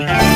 Isih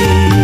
bisa